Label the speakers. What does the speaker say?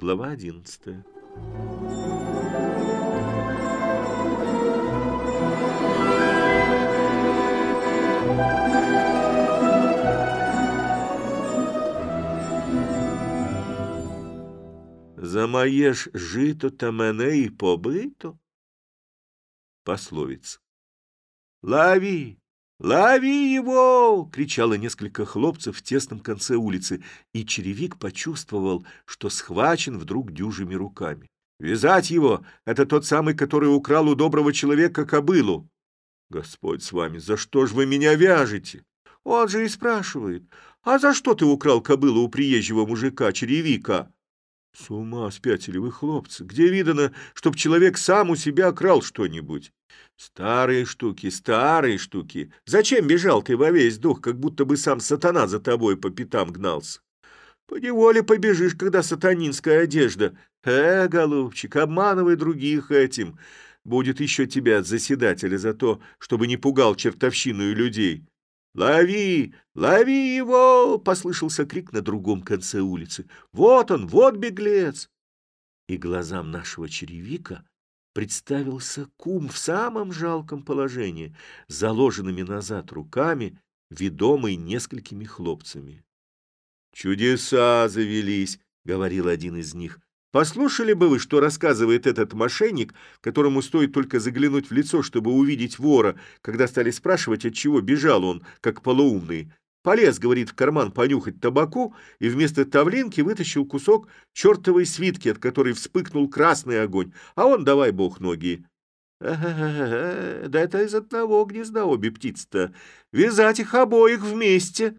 Speaker 1: Глава одиннадцатая. Замаєш жито та мене і побито? Пословица. Лови! Лови его! кричало несколько хлопцев в тесном конце улицы, и черевик почувствовал, что схвачен вдруг дюжими руками. Вязать его — это тот самый, который украл у доброго человека кобылу. Господь с вами, за что ж вы меня вяжете? Он же и спрашивает, а за что ты украл кобылу у приезжего мужика, черевика? С ума спятили вы, хлопцы. Где видано, чтоб человек сам у себя крал что-нибудь? Старые штуки, старые штуки. Зачем бежал ты во весь дух, как будто бы сам сатана за тобой по пятам гнался? По неволе побежишь, когда сатанинская одежда. Э, голубчик, обманывай других этим. Будет еще тебя от заседателя за то, чтобы не пугал чертовщину и людей. «Лови! Лови его!» — послышался крик на другом конце улицы. «Вот он! Вот беглец!» И глазам нашего черевика представился кум в самом жалком положении, заложенными назад руками, ведомый несколькими хлопцами. «Чудеса завелись!» — говорил один из них. Послушали бы вы, что рассказывает этот мошенник, которому стоит только заглянуть в лицо, чтобы увидеть вора, когда стали спрашивать, от чего бежал он, как полоумный. Полез, говорит, в карман понюхать табаку и вместо тавлинки вытащил кусок чертовой свитки, от которой вспыхнул красный огонь, а он давай бог ноги. да это из одного гнезда обе птицы-то. Вязать их обоих вместе.